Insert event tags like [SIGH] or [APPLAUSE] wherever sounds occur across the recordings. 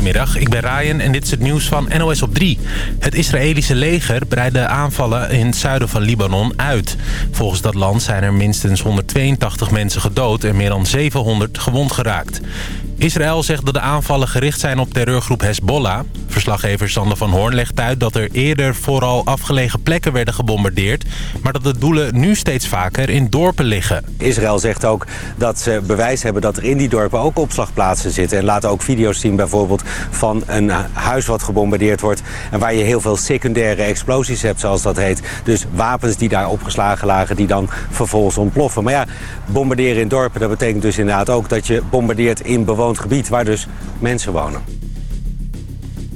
Goedemiddag, ik ben Ryan en dit is het nieuws van NOS op 3. Het Israëlische leger breidt de aanvallen in het zuiden van Libanon uit. Volgens dat land zijn er minstens 182 mensen gedood en meer dan 700 gewond geraakt. Israël zegt dat de aanvallen gericht zijn op terreurgroep Hezbollah. Verslaggever Sander van Hoorn legt uit dat er eerder vooral afgelegen plekken werden gebombardeerd... maar dat de doelen nu steeds vaker in dorpen liggen. Israël zegt ook dat ze bewijs hebben dat er in die dorpen ook opslagplaatsen zitten... en laten ook video's zien bijvoorbeeld van een huis wat gebombardeerd wordt... en waar je heel veel secundaire explosies hebt, zoals dat heet. Dus wapens die daar opgeslagen lagen, die dan vervolgens ontploffen. Maar ja, bombarderen in dorpen, dat betekent dus inderdaad ook dat je bombardeert in bewoond gebied waar dus mensen wonen.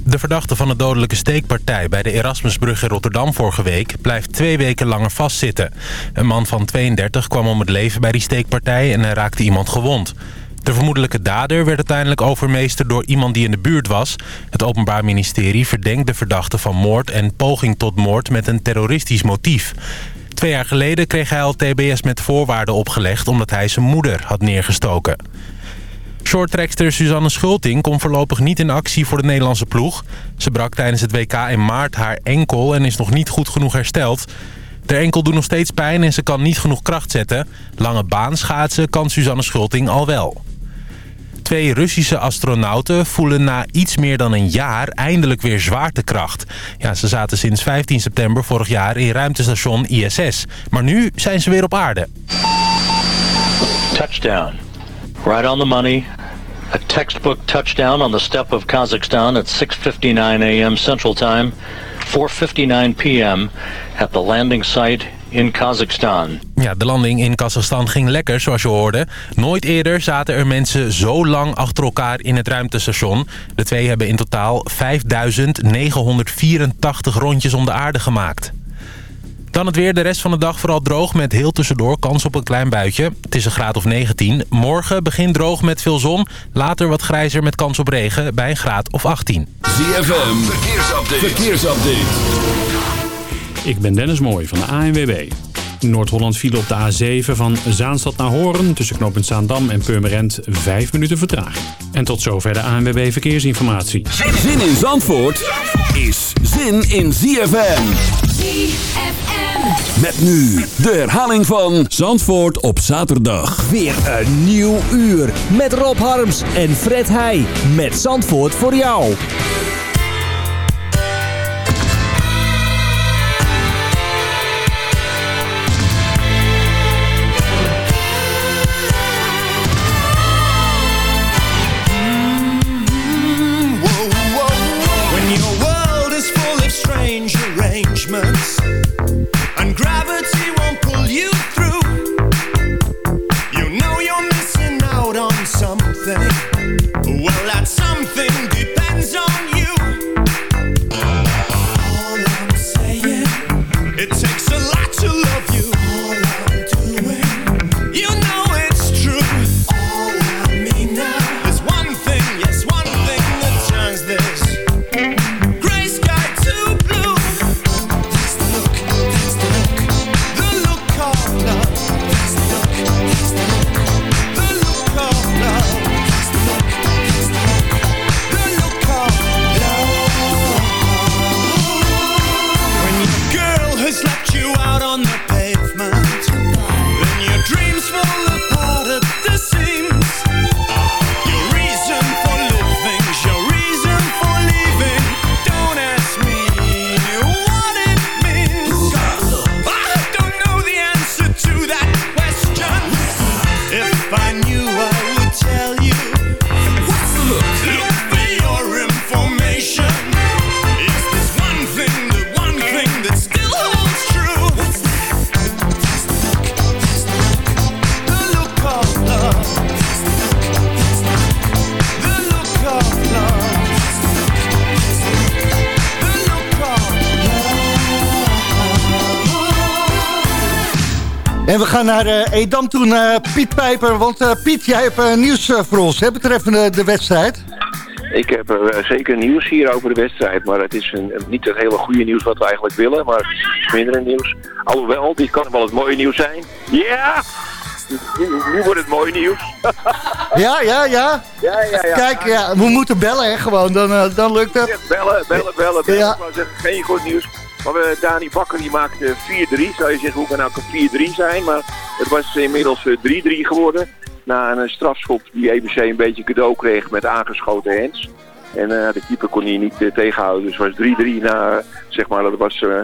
De verdachte van de dodelijke steekpartij bij de Erasmusbrug in Rotterdam vorige week... blijft twee weken langer vastzitten. Een man van 32 kwam om het leven bij die steekpartij en raakte iemand gewond. De vermoedelijke dader werd uiteindelijk overmeesterd door iemand die in de buurt was. Het Openbaar Ministerie verdenkt de verdachte van moord en poging tot moord met een terroristisch motief. Twee jaar geleden kreeg hij al TBS met voorwaarden opgelegd omdat hij zijn moeder had neergestoken. Shorttrekster Suzanne Schulting komt voorlopig niet in actie voor de Nederlandse ploeg. Ze brak tijdens het WK in maart haar enkel en is nog niet goed genoeg hersteld. De enkel doet nog steeds pijn en ze kan niet genoeg kracht zetten. Lange baanschaatsen kan Suzanne Schulting al wel. Twee Russische astronauten voelen na iets meer dan een jaar eindelijk weer zwaartekracht. Ja, ze zaten sinds 15 september vorig jaar in ruimtestation ISS. Maar nu zijn ze weer op aarde. Touchdown. Right on the money. A textbook touchdown on the steppe of Kazakhstan at 6.59 a.m. Central Time, 4.59 p.m. at the landing site in Kazakhstan. Ja, de landing in Kazachstan ging lekker, zoals je hoorde. Nooit eerder zaten er mensen zo lang achter elkaar in het ruimtestation. De twee hebben in totaal 5.984 rondjes om de aarde gemaakt. Dan het weer. De rest van de dag vooral droog met heel tussendoor kans op een klein buitje. Het is een graad of 19. Morgen begint droog met veel zon. Later wat grijzer met kans op regen bij een graad of 18. ZFM. Verkeersupdate. Verkeersupdate. Ik ben Dennis Mooij van de ANWB. Noord-Holland viel op de A7 van Zaanstad naar Horen... tussen knooppunt Zaandam en Purmerend 5 minuten vertraging. En tot zover de ANWB Verkeersinformatie. Zin in Zandvoort is zin in ZFM. ZFM. Met nu de herhaling van Zandvoort op zaterdag. Weer een nieuw uur met Rob Harms en Fred Heij met Zandvoort voor jou. Gaan naar uh, Edam toe, naar Piet Pijper. Want uh, Piet, jij hebt uh, nieuws voor ons, hè, betreffende de wedstrijd. Ik heb zeker nieuws hier over de wedstrijd. Maar het is een, niet het hele goede nieuws wat we eigenlijk willen. Maar het is minder nieuws. Alhoewel, dit kan wel het mooie nieuws zijn. Ja! nu, nu wordt het mooi nieuws. [LAUGHS] Ja, ja, ja. Ja, ja, ja. Kijk, ja, we moeten bellen, hè, gewoon. Dan, eh, dan lukt het. Ja, Bellen, bellen, bellen. bellen. Ja. Geen goed nieuws. Maar we, Dani Bakker die maakte 4-3. Zou je zeggen, hoe kan nou een 4-3 zijn? Maar het was inmiddels eh, 3-3 geworden. Na een eh, strafschop die EBC een beetje cadeau kreeg met aangeschoten hands. En eh, de keeper kon hier niet eh, tegenhouden. Dus het was 3-3 na, zeg maar, dat was eh,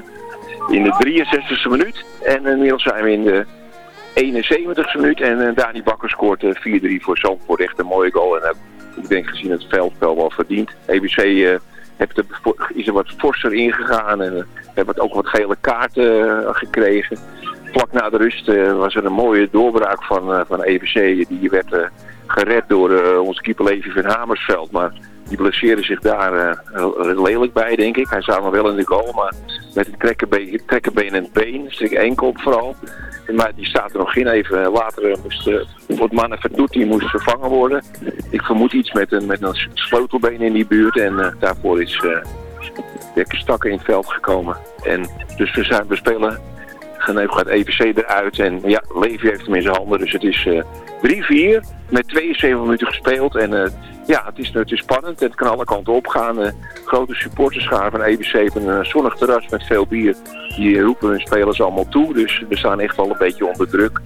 in de 63e minuut. En inmiddels zijn we in de 71e minuut. En eh, Dani Bakker scoort eh, 4-3 voor Zandvoort. Echt een mooie goal. En eh, ik denk gezien het veldspel wel verdiend. EBC eh, heeft er, is er wat forser ingegaan. En uh, hebben ook wat gele kaarten eh, gekregen. Vlak na de rust eh, was er een mooie doorbraak van, eh, van EBC. Die werd gered door onze keeper Levi van Hamersveld. Maar die blesseerde zich daar lelijk bij, denk ik. Hij zat nog wel in de goal, maar met een trekkenbeen, trekkenbeen en been, een stuk enkel vooral. Maar die staat er nog in. Even later moest wordt mannen verdoet, die moest vervangen worden. Ik vermoed iets met een, met een sleutelbeen in die buurt. En daarvoor is Dekker Stakker in het veld gekomen. En dus we, zijn, we spelen. Geneef gaat EVC eruit. En ja, Levi heeft hem in zijn handen. Dus het is uh, 3-4 met 72 minuten gespeeld. En uh, ja, het is, het is spannend. Het kan alle kanten opgaan. Uh, grote supporterschaar van EBC een zonnig terras met veel bier. Die roepen hun spelers allemaal toe. Dus we staan echt wel een beetje onder druk.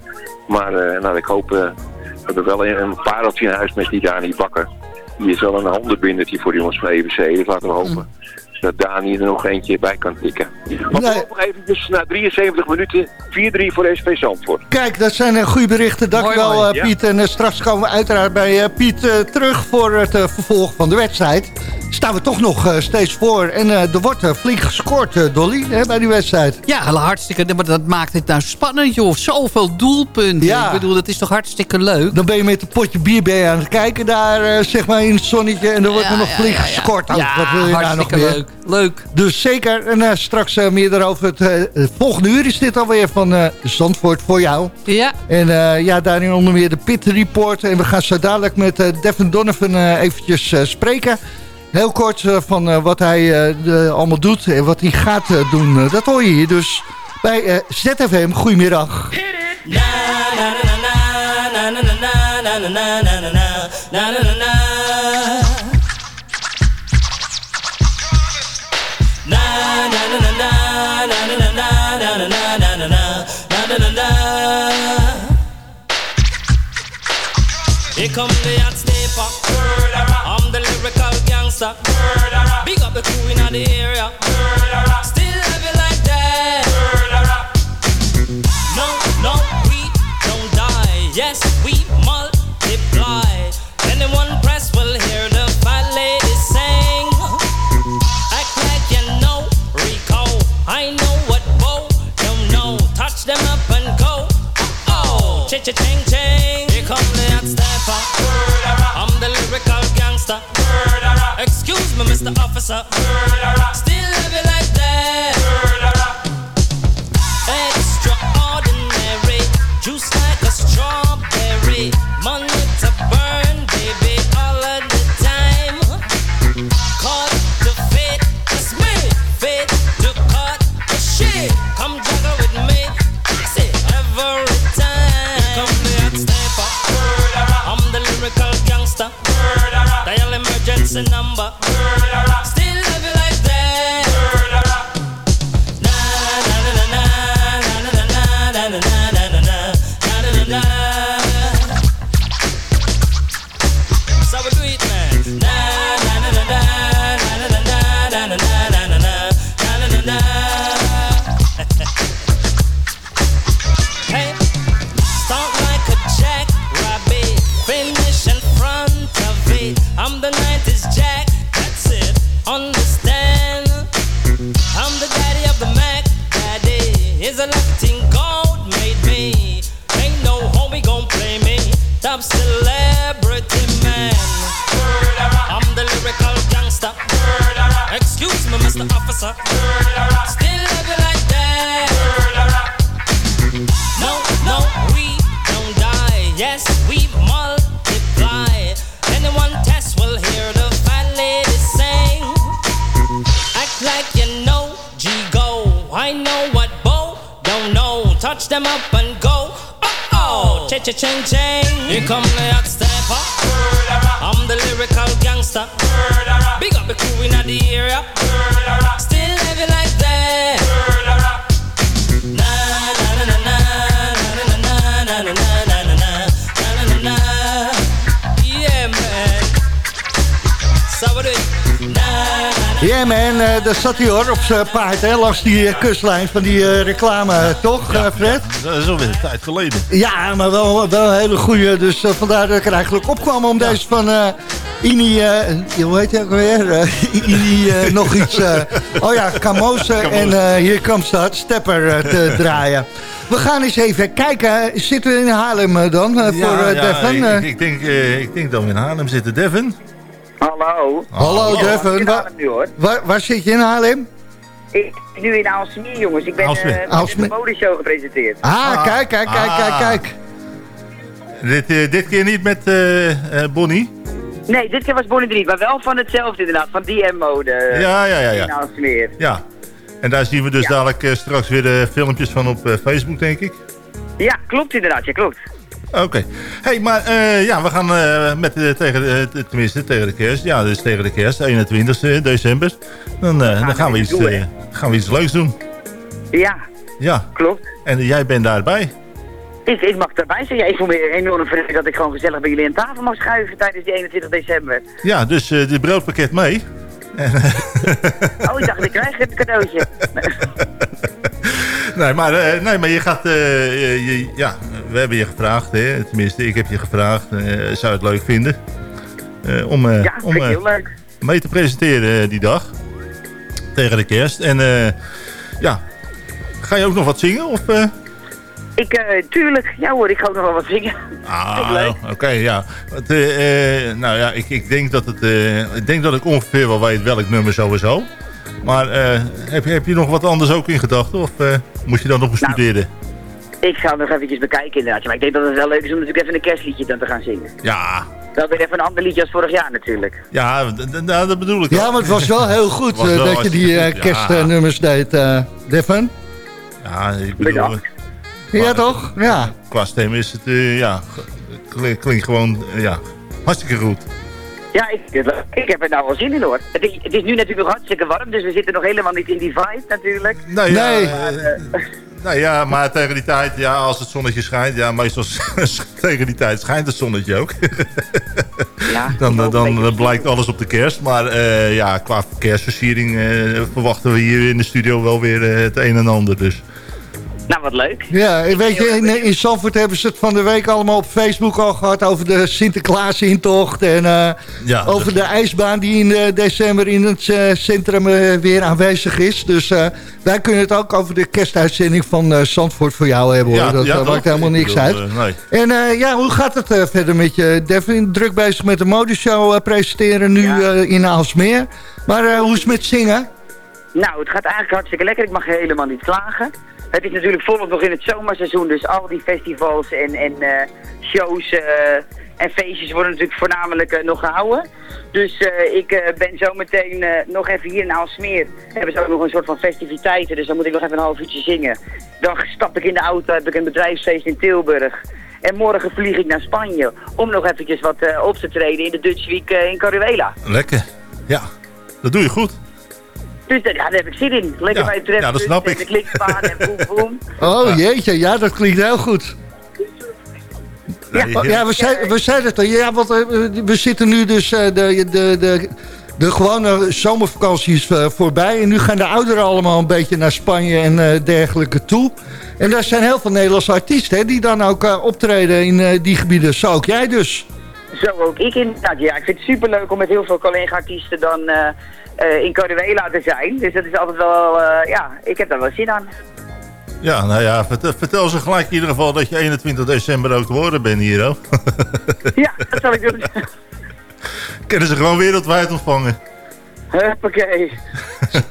Maar nou, ik hoop, we hebben wel een, een pareltje in huis met die Dani Bakker. Die is wel een handenbindertje voor die jongens van EBC. Dus laten we hopen. Mm dat Dani er nog eentje bij kan tikken. Maar nee. nog even dus na 73 minuten 4-3 voor SV Zandvoort. Kijk, dat zijn uh, goede berichten. Dankjewel uh, Piet. Ja. En uh, straks komen we uiteraard bij Piet terug voor het vervolg van de wedstrijd. Staan we toch nog steeds voor. En er wordt flink gescoord, Dolly, hè, bij die wedstrijd. Ja, hartstikke. Maar dat maakt het nou spannend, joh. Zoveel doelpunten. Ja. Ik bedoel, dat is toch hartstikke leuk. Dan ben je met een potje bier ben je aan het kijken daar, zeg maar, in het zonnetje. En dan wordt ja, er nog flink ja, gescoord. Ja, Wat wil je hartstikke nou nog leuk. Leuk. Dus zeker. En uh, straks uh, meer daarover. Het uh, volgende uur is dit alweer van Zandvoort voor jou. Ja. En ja, daarin onder meer de Pit Report. En we gaan zo dadelijk met Devin Donovan eventjes spreken. Heel kort van wat hij allemaal doet en wat hij gaat doen. dat hoor je hier dus bij ZFM. Goedemiddag. Here come the hot sniper. I'm the lyrical gangster. Murderer. Big up the crew in the area. Murderer. Still you like that. Murderer. No, no, we don't die. Yes, we multiply. Anyone press will hear the fat lady sing. Act like you know Rico. I know what Bo don't know. Touch them up and go. Oh, cha cha Mr. Officer. Still gold made me. Ain't no homie gon' play me. Top celebrity man. I'm the lyrical gangster. Excuse me, Mr. Officer. Cha-ching, ching. Here come the hot stepper. I'm the lyrical gangster. Big up the crew in the area. Ja man, eh, daar zat hij hoor, op zijn paard, hè, langs die eh, kustlijn van die eh, reclame, toch Fred? Dat is alweer een tijd geleden. Ja, maar wel, wel een hele goede. Dus vandaar dat ik er eigenlijk opkwam om deze van Ini, hoe heet hij ook alweer? Eh, [LAUGHS] Ini nog iets. oh ja, Kamose en hier komt dat, Stepper te [LAUGHS] draaien. We gaan eens even kijken. Zitten we in Haarlem dan voor Devon? ik, ik, denk, ik denk dat we in Haarlem zitten. Devin? Hallo. Hallo hoor. waar, waar zit je in Haarlem? Ik nu in Aalsmeer jongens. Ik ben Aalsmeer. de modeshow gepresenteerd. Ah, kijk, kijk, kijk, kijk, Ah. kijk. Dit, eh, dit keer niet met eh, eh, Bonnie? Nee, dit keer was Bonnie 3, maar wel van hetzelfde inderdaad. Van DM mode. Ja, ja, ja, ja. In Aalsmeer. Ja. En daar zien we dus Ja. dadelijk straks weer de filmpjes van op Facebook, denk ik. Ja, klopt inderdaad. Ja, klopt. Oké. hey, maar eh, ja, we gaan eh, met, eh, tegen, tenminste tegen de kerst. Ja, dus tegen de kerst, 21 december. Dan, dan gaan, we we iets, doen, gaan we iets leuks doen. Ja, Ja. klopt. En jij bent daarbij. Ik, ik mag erbij zijn. Ja, ik voel me enorm verheugd dat ik gewoon gezellig bij jullie aan tafel mag schuiven tijdens die 21 december. Ja, dus dit broodpakket mee. [LAUGHS] Oh, ik dacht, ik krijg het cadeautje. [LAUGHS] Nee, maar, eh, nee, maar je gaat... eh, je, ja, we hebben je gevraagd, hè. Tenminste, ik heb je gevraagd. eh, zou je het leuk vinden? eh, om Ja, om heel leuk. mee te presenteren die dag. Tegen de kerst. En ja, ga je ook nog wat zingen? Of? Ik, tuurlijk. Ja hoor, ik ga ook nog wel wat zingen. [LAUGHS] Ah, oké, ja. Nou ja, ik, ik, denk dat het, ik denk dat ik ongeveer wel weet welk nummer sowieso. Maar eh, heb, je, heb je nog wat anders ook in gedachten? Of eh, moet je dan nog bestuderen? Ik ga nog eventjes bekijken inderdaad. Maar ik denk dat het wel leuk is om natuurlijk even een kerstliedje dan te gaan zingen. Ja, Wel weer even een ander liedje als vorig jaar natuurlijk. ja nou, dat bedoel ik Ja, maar het was wel heel [LAUGHS] goed eh, wel dat je die eh, ja. kerstnummers deed, eh Devon. Ja, ik bedoel. Ja, toch? Ja. qua stem is het, eh, ja, klinkt, gewoon, ja, hartstikke goed. Ja, ik, ik heb er nou wel zin in hoor. Het is, het is nu natuurlijk nog hartstikke warm, dus we zitten nog helemaal niet in die vibe natuurlijk. Nou ja, Nee. eh, [LAUGHS] nou ja, maar tegen die tijd, ja, als het zonnetje schijnt, ja, meestal [LAUGHS] tegen die tijd schijnt het zonnetje ook. [LAUGHS] Ja, dan, ook dan, beetje- blijkt alles op de kerst. Maar eh, ja, qua kerstversiering eh, verwachten we hier in de studio wel weer eh, het een en ander. Dus. Nou, wat leuk. Ja, weet je, in, in Zandvoort hebben ze het van de week allemaal op Facebook al gehad over de Sinterklaas-intocht. En eh, Ja, over de ijsbaan die in eh, december in het eh, centrum weer aanwezig is. Dus eh, wij kunnen het ook over de kerstuitzending van eh, Zandvoort voor jou hebben hoor. Ja, dat ja, maakt helemaal Ik niks bedoel, uit. nee. En eh, ja, hoe gaat het verder met je, Devin? Druk bezig met de modeshow presenteren nu Ja. eh, in Aalsmeer. Maar eh, hoe is het met zingen? Nou, het gaat eigenlijk hartstikke lekker. Ik mag helemaal niet klagen. Het is natuurlijk volop nog in het zomerseizoen, dus al die festivals en, en eh, shows eh, en feestjes worden natuurlijk voornamelijk eh, nog gehouden. Dus ik ben zometeen nog even hier in Aalsmeer. Hebben ze ook nog een soort van festiviteiten, dus dan moet ik nog even een half uurtje zingen. Dan stap ik in de auto, heb ik een bedrijfsfeest in Tilburg. En morgen vlieg ik naar Spanje om nog eventjes wat op te treden in de Dutch Week in Caruela. Lekker. Ja, dat doe je goed. Dus daar, ja, daar heb ik zin in. Lekker Ja, bij het ja, dat snap en ik. de en boem boem. [LAUGHS] Oh jeetje, ja, dat klinkt heel goed. Oh, ja, we, zeiden, we zeiden het al. Ja, want eh, we zitten nu dus eh, de, de, de, de gewone zomervakanties eh, voorbij. En nu gaan de ouderen allemaal een beetje naar Spanje en eh, dergelijke toe. En daar zijn heel veel Nederlandse artiesten hè, die dan ook eh, optreden in eh, die gebieden. Zo ook jij dus. Zo ook ik inderdaad. Ja, ik vind het superleuk om met heel veel collega-artiesten dan in Caruela te zijn. Dus dat is altijd wel, eh, ja, ik heb daar wel zin aan. Ja, nou ja, vertel, vertel ze gelijk in ieder geval dat je 21 december ook te worden bent hier. Hoor. Ja, dat zal ik doen. [LAUGHS] Kunnen ze gewoon wereldwijd ontvangen. Huppakee.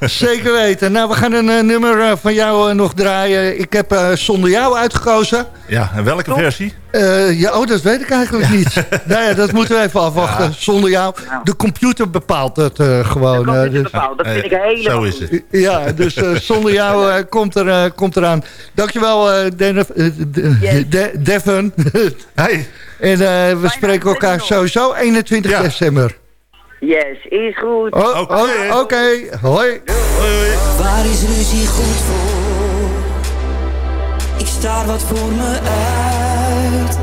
[LAUGHS] Zeker weten. Nou, we gaan een eh, nummer eh, van jou eh, nog draaien. Ik heb eh, Zonder Jou uitgekozen. Ja, en welke versie? Eh, ja, oh, dat weet ik eigenlijk niet. [LAUGHS] nou ja, dat moeten we even afwachten. Zonder jou. De computer bepaalt het eh, gewoon. dus- bepaald. Dat vind ik helemaal Zo is het. Ja, dus eh, zonder jou eh, komt, er, eh, komt eraan. Dankjewel, eh Denef, eh, de- De- Devon. Hey. [LAUGHS] En eh, we spreken elkaar sowieso 21 december. Yes, is goed. Oh, oh, Oké, hoi. Waar is ruzie goed voor? Ik staar wat voor me uit.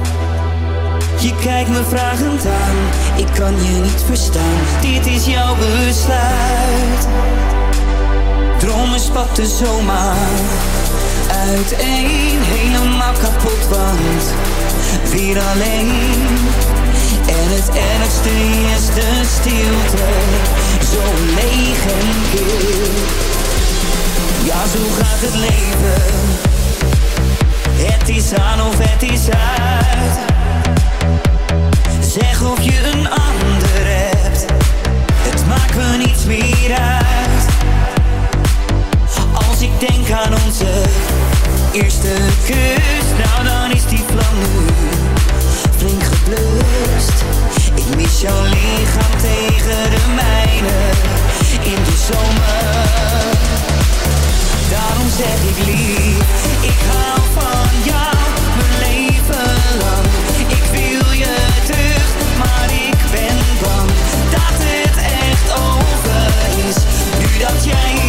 Je kijkt me vragend aan, ik kan je niet verstaan. Dit is jouw besluit. Dromen spatten zomaar uiteen, helemaal kapot, want weer alleen. En het ergste is de stilte, zo leeg en. Ja, zo gaat het leven. Het is aan of het is uit. Zeg of je een ander hebt. Het maakt me niets meer uit. Als ik denk aan onze eerste kus, nou dan is die vlam nu Ik mis jouw lichaam tegen de mijne in de zomer. Daarom zeg ik lief, ik hou van jou, mijn leven lang. Ik wil je terug, maar ik ben bang dat het echt over is. Nu dat jij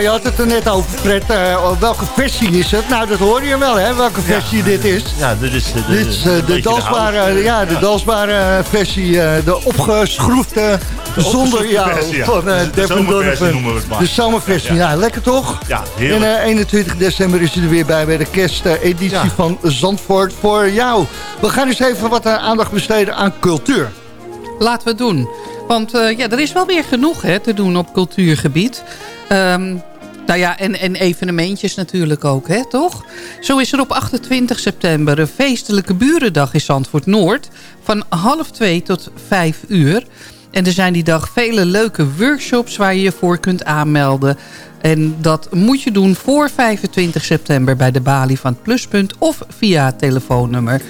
je had het er net over, Fred. Eh, welke versie is het? Nou, dat hoor je wel, hè? Welke versie dit is. Ja, dit is de, Dit is eh, de dansbare, ja, de dansbare versie, eh, de opgeschroefde zonder jou versie, ja. van eh De- de Devin zomerversie Donovan. noemen we het maar. De zomerversie, ja, Ja, lekker toch? Ja, En heerlijk. eh, 21 december is hij er weer bij bij de kersteditie Ja. van Zandvoort voor jou. We gaan eens even wat eh, aandacht besteden aan cultuur. Laten we het doen. Want eh, ja, er is wel weer genoeg hè, te doen op cultuurgebied. Ehm, nou ja, en, en evenementjes natuurlijk ook, hè, toch? Zo is er op 28 september een feestelijke burendag in Zandvoort Noord... van half twee tot vijf uur. En er zijn die dag vele leuke workshops waar je je voor kunt aanmelden. En dat moet je doen voor 25 september bij de balie van het Pluspunt... of via telefoonnummer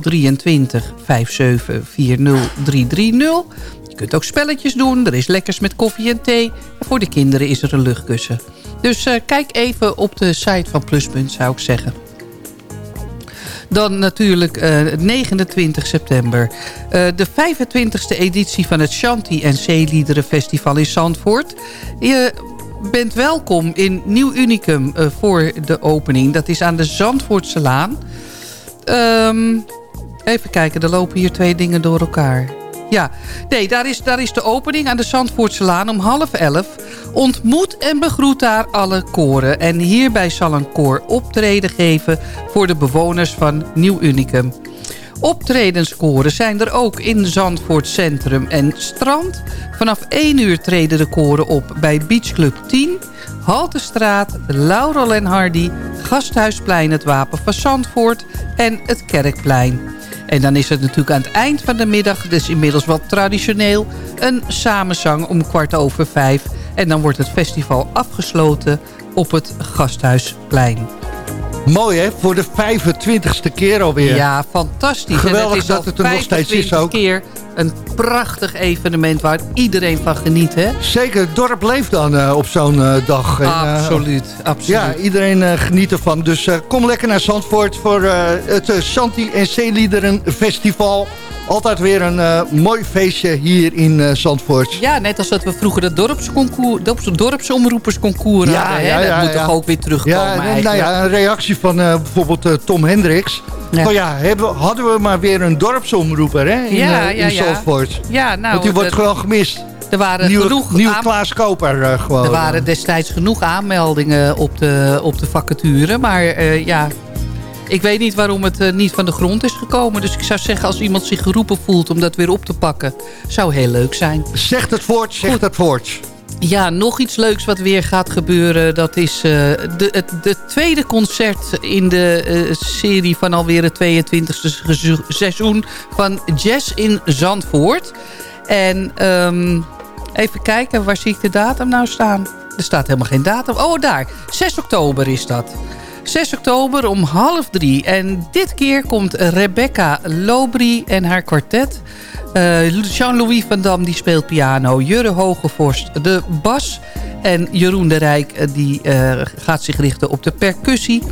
023 57 40 330. Je kunt ook spelletjes doen. Er is lekkers met koffie en thee. En voor de kinderen is er een luchtkussen. Dus eh, kijk even op de site van Pluspunt, zou ik zeggen. Dan natuurlijk eh, 29 september. eh, de 25e editie van het Shanti en Zeeliederenfestival in Zandvoort. Je bent welkom in Nieuw Unicum voor de opening. Dat is aan de Zandvoortse Laan. Ehm, even kijken, er lopen hier twee dingen door elkaar. Ja, nee, daar is, daar is de opening aan de Zandvoortse Laan om half elf. Ontmoet en begroet daar alle koren. En hierbij zal een koor optreden geven voor de bewoners van Nieuw Unicum. Optredenskoren zijn er ook in Zandvoort Centrum en Strand. Vanaf 1 uur treden de koren op bij Beach Club 10... Haltestraat, Laurel en Hardy, Gasthuisplein het Wapen van Zandvoort en het Kerkplein. En dan is het natuurlijk aan het eind van de middag... dus inmiddels wel traditioneel... een samenzang om kwart over vijf. En dan wordt het festival afgesloten op het Gasthuisplein. Mooi hè, voor de 25ste keer alweer. Ja, fantastisch. Geweldig en het is dat al het er nog steeds is 25 ook. keer een prachtig evenement waar iedereen van geniet. Hè? Zeker, het dorp leeft dan eh, op zo'n eh, dag. En, eh, Absoluut, absoluut. Ja, iedereen geniet ervan. Dus kom lekker naar Zandvoort voor het Shanti en Zeeliederen Festival. Altijd weer een mooi feestje hier in Zandvoort. Ja, net als dat we vroeger het dorpsconcours, dorps, dorpsomroepersconcours Ja, hadden. Hè? ja, ja, dat moet toch ook weer terugkomen Ja, nou ja, een reactie van bijvoorbeeld Tom Hendricks. Ja. Hebben, hadden we maar weer een dorpsomroeper hè, in, Ja, ja, in ja. Zandvoort. Ja, nou, Want die wordt gewoon gemist. Er waren Nieuwe, genoeg aan- Klaas Koper eh, gewoon. Er waren destijds genoeg aanmeldingen op de, op de vacature. Maar eh, ja, ik weet niet waarom het eh, niet van de grond is gekomen. Dus ik zou zeggen, als iemand zich geroepen voelt om dat weer op te pakken... zou heel leuk zijn. Zegt het voort, zegt het voort. Ja, nog iets leuks wat weer gaat gebeuren. Dat is eh, de, het de tweede concert in de eh, serie van alweer het 22e gezo- seizoen van Jazz in Zandvoort. En ehm, even kijken, waar zie ik de datum nou staan? Er staat helemaal geen datum. Oh, daar. 6 oktober is dat. 6 oktober om half drie. En dit keer komt Rebecca Lobry en haar kwartet. Eh, Jean-Louis van Dam die speelt piano. Jurre Hogevorst de bas. En Jeroen de Rijk eh, die eh, gaat zich richten op de percussie.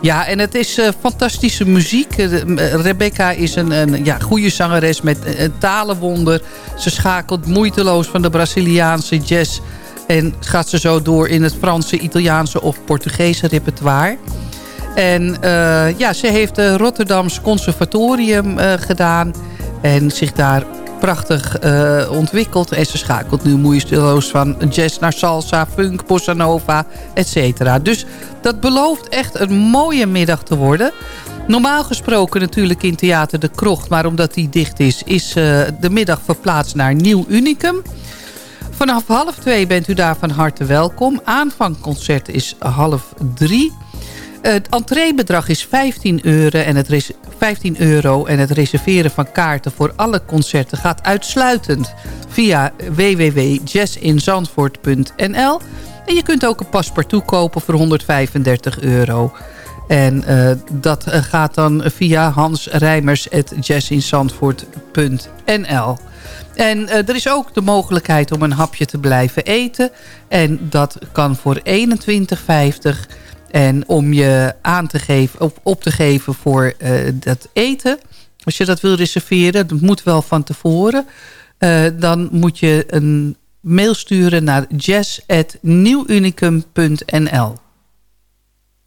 Ja, en het is fantastische muziek. Rebecca is een, een ja, goede zangeres met een talenwonder. Ze schakelt moeiteloos van de Braziliaanse jazz... en gaat ze zo door in het Franse, Italiaanse of Portugese repertoire. En eh, ja, ze heeft het Rotterdams Conservatorium eh, gedaan... en zich daar prachtig eh, ontwikkeld. En ze schakelt nu moeiteloos van jazz naar salsa, funk, bossa nova, et cetera. Dus dat belooft echt een mooie middag te worden. Normaal gesproken natuurlijk in Theater de Krocht... maar omdat die dicht is, is eh, de middag verplaatst naar Nieuw Unicum... Vanaf half twee bent u daar van harte welkom. Aanvangconcert is half drie. Het entreebedrag is 15 euro, en het res- 15 euro en het reserveren van kaarten voor alle concerten gaat uitsluitend via www.jazzinzandvoort.nl. En je kunt ook een paspartout kopen voor 135 euro. En eh, dat eh, gaat dan via hansrijmers.jazzinzandvoort.nl. En eh, er is ook de mogelijkheid om een hapje te blijven eten. En dat kan voor 21,50. En om je aan te geven, op, op te geven voor eh, dat eten... als je dat wil reserveren, dat moet wel van tevoren... dan moet je een mail sturen naar jazz.nieuwunicum.nl.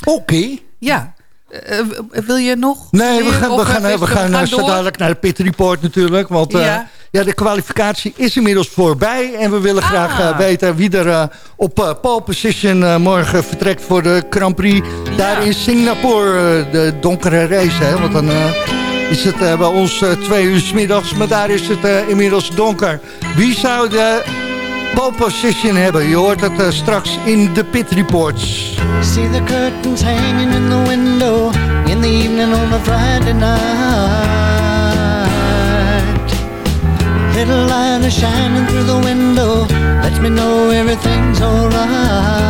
Oké. Ja. Eh, w- wil je nog? Nee, we gaan, we gaan, even- we gaan, eh, zo dadelijk naar de Pit Report natuurlijk. Want eh, Ja. ja. de kwalificatie is inmiddels voorbij. En we willen graag eh, weten wie er eh, op eh, pole position eh, morgen vertrekt voor de Grand Prix. Daar in Singapore, eh, de donkere race. Hè? Want dan eh, is het eh, bij ons eh, twee uur 's middags. Maar daar is het eh, inmiddels donker. Wie zou de pole position hebben? Je hoort het eh, straks in de Pit Reports. See the curtains hanging in the window in the evening on a Friday night. Little light is shining through the window, lets me know everything's alright.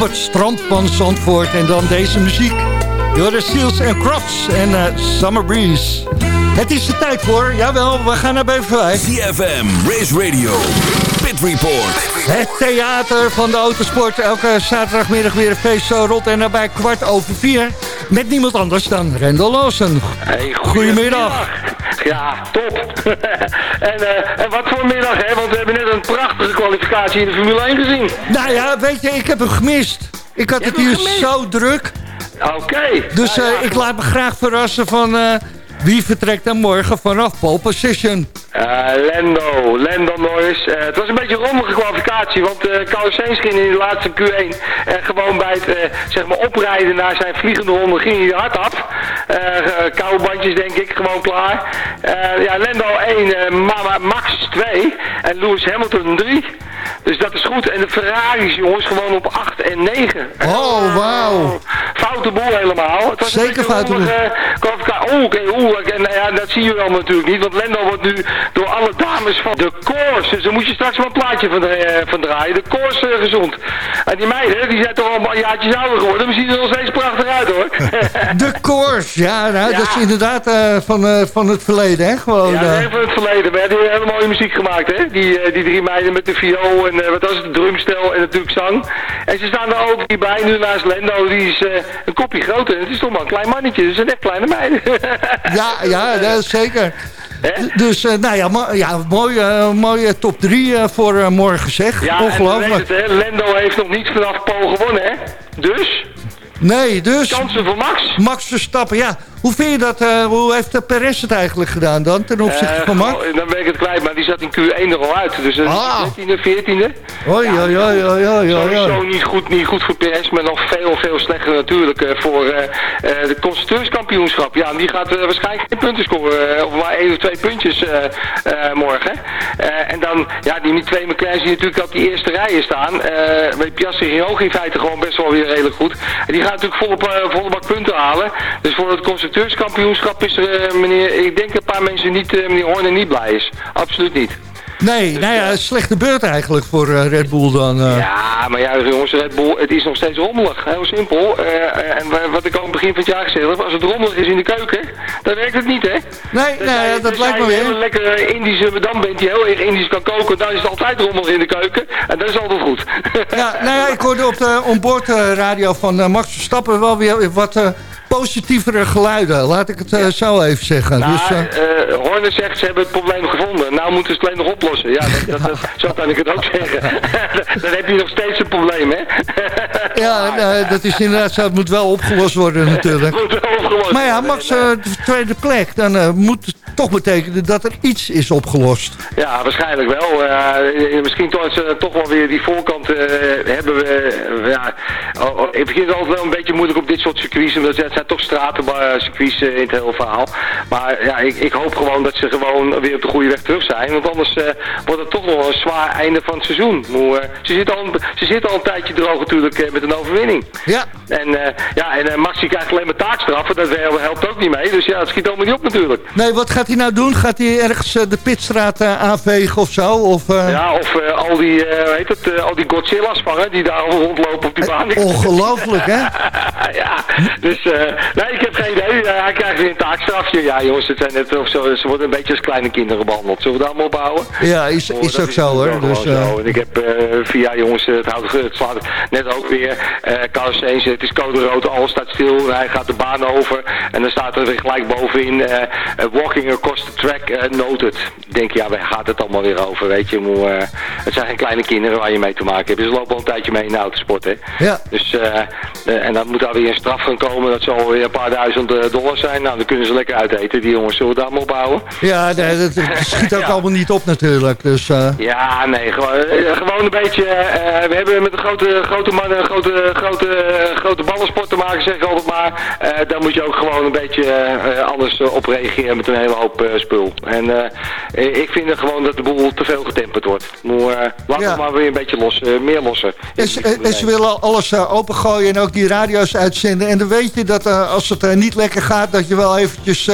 Op het strand van Zandvoort. En dan deze muziek. Joris Seals en Crofts en eh, Summer Breeze. Het is de tijd voor. Jawel, we gaan naar Beverwijk. CFM, Race Radio, Pit Report. Het theater van de autosport. Elke zaterdagmiddag weer een feest zo rond en nabij kwart over vier. Met niemand anders dan Rendel Lawson. Hey, Goedemiddag. Ja, top. [LAUGHS] en, eh, en wat voor middag, hè? Want we hebben net een prachtige kwalificatie in de Formule 1 gezien. Nou ja, weet je, ik heb hem gemist. Ik had Je het hier gemist? zo druk. Oké. Dus Nou ja, eh, ik laat me graag verrassen van eh, wie vertrekt dan morgen vanaf pole position. Eh, Lendo, Lendo Norris. Eh, het was een beetje een rommelige kwalificatie, want eh Carlos Sainz ging in de laatste Q1 en gewoon bij het zeg maar oprijden naar zijn vliegende ronde ging hij hard af. Koude bandjes denk ik, gewoon klaar. Ja, Lendo 1, eh, Mama Max 2 en Lewis Hamilton 3. Dus dat is goed. En de Ferraris, jongens, gewoon op 8 en 9. Oh, wauw. Foute boel helemaal. Het was Zeker foute boel. Oh, oké, oeh, en, nou ja, dat zie je wel natuurlijk niet. Want Lendo wordt nu door alle dames van de koers. Dus daar moet je straks wel een plaatje van, eh, van draaien. De koers eh, gezond. En die meiden, die zijn toch al een jaartjes ouder geworden. Maar zien er nog steeds prachtig uit hoor. [LAUGHS] De course, ja, nou, Ja. dat is inderdaad eh, van, van het verleden, hè? Gewoon, Ja, even het verleden. Die hebben hele mooie muziek gemaakt, hè? Die, die drie meiden met de viool en wat was het, de drumstel en natuurlijk zang. En ze staan er ook hierbij, nu naast Lendo, die is een kopje groter. En het is toch maar een klein mannetje, dus zijn echt kleine meiden. [LAUGHS] ja, ja, dat is zeker. Dus, eh, nou ja, mo- ja mooie, eh, mooie top 3 voor eh, morgen zeg. Ja, Ongelooflijk. het, Lendo heeft nog niet vanaf Pool gewonnen, hè? Dus, Nee, dus... kansen voor Max. Max Verstappen, ja. Hoe vind je dat, eh, hoe heeft de Perez het eigenlijk gedaan dan, ten opzichte Eh, van Max? goh, dan ben ik het kwijt, maar die zat in Q1 er al uit. Dus is Ah. 13e, 14e. Oei, oei, oei, oei, oei, oei. Sowieso niet goed, niet goed voor PS, maar nog veel, veel slechter natuurlijk eh, voor eh, eh, de constructeurskampioenschap. Ja, en die gaat eh, waarschijnlijk geen punten scoren, eh, of maar één of twee puntjes eh, eh, morgen. Eh, en dan, ja, die twee McLaren's die natuurlijk op die eerste rijen staan. eh met Piastri ging ook in feite gewoon best wel weer redelijk goed. En die gaat natuurlijk volle, eh, volle bak punten halen. Dus voor het constructeurskampioenschap is er, eh, meneer, ik denk een paar mensen niet, eh, meneer Horner niet blij is. Absoluut niet. Nee, nou ja, slechte beurt eigenlijk voor eh, Red Bull dan. eh. Ja, maar ja, jongens, Red Bull, het is nog steeds rommelig. Heel simpel. Eh, en wa- wat ik ook aan het begin van het jaar gezegd heb, als het rommelig is in de keuken, dan werkt het niet, hè? Nee, nee, dat lijkt me Als je een weer. lekkere Indische madame bent die heel erg Indisch kan koken, dan is het altijd rommelig in de keuken. En dat is altijd goed. Ja, nou ja, ik hoorde op de onboard eh, radio van Max Verstappen wel weer wat positievere geluiden. Laat ik het eh, zo even zeggen. Nou, dus, eh, eh, Horner zegt ze hebben het probleem gevonden. Nou moeten ze het alleen nog oplossen. Ja, dat, dat, dat, zo kan ik het ook zeggen. [LAUGHS] dan heb je nog steeds een probleem, hè? [LAUGHS] ja, nou, dat is inderdaad zo. Het moet wel opgelost worden [LAUGHS] natuurlijk. Moet wel opgelost Maar ja. Max eh, de tweede plek, dan eh, moet toch betekenen dat er iets is opgelost. Ja, waarschijnlijk wel. Eh, misschien toch, ze toch wel weer die voorkant eh, hebben we. eh, ja, oh, oh, ik begin het altijd wel een beetje moeilijk op dit soort circuits. Omdat het zijn toch stratencircuits eh, in het hele verhaal. Maar ja, ik, ik hoop gewoon dat ze gewoon weer op de goede weg terug zijn. Want anders eh, wordt het toch nog een zwaar einde van het seizoen. Eh, ze, zitten al, een- ze zitten al een tijdje droog natuurlijk eh, met een overwinning. Ja. En, eh, ja, en eh, Max die krijgt alleen maar taakstraffen. Dat wel- helpt ook niet mee. Dus ja, het schiet allemaal niet op natuurlijk. Nee, wat gaat hij nou doen? Gaat hij ergens eh, de pitstraat eh, aanvegen of zo? Of, eh, Ja, of al die, heet het, al die Godzilla's vangen die daar rondlopen op die baan. [LAUGHS] Ongelooflijk, hè? [LAUGHS] ja, dus nee, ik heb geen idee. Hij krijgt weer een taakstrafje. Ja, jongens, het zijn net of zo, ze worden een beetje als kleine kinderen behandeld. Zullen we daar allemaal opbouwen? Ja, is, is ook zo, hoor. Dus, zo. En ik heb via jongens, het, houdt, het slaat net ook weer. eh Carlos Sainz, het is code rood, alles staat stil. Hij gaat de baan over. En dan staat er weer gelijk bovenin. walking the track, eh, noted. Ik denk, ja, waar gaat het allemaal weer over, weet je. Moe, eh, het zijn geen kleine kinderen waar je mee te maken hebt. Ze lopen al een tijdje mee in de autosport, hè. Ja. Dus, eh, en dan moet daar weer een straf gaan komen. Dat zal weer een paar duizend dollars zijn. Nou, dan kunnen ze lekker uiteten, die jongens. Zullen we daar maar opbouwen? ja, nee, dat, dat schiet ook [LAUGHS] allemaal niet op natuurlijk. Dus, Ja, nee, gewoon, gewoon een beetje. we hebben met een grote, grote mannen, grote, grote, grote ballensport te maken, zeg ik altijd maar. Daar moet je ook gewoon een beetje anders op reageren met een hele hoop eh, spul. En eh, eh, ik vind er gewoon dat de boel te veel getemperd wordt. Maar, Ja. we maar weer een beetje los, meer lossen. en, ze- en ze willen alles opengooien en ook die radio's uitzenden. En dan weet je dat als het niet lekker gaat, dat je wel eventjes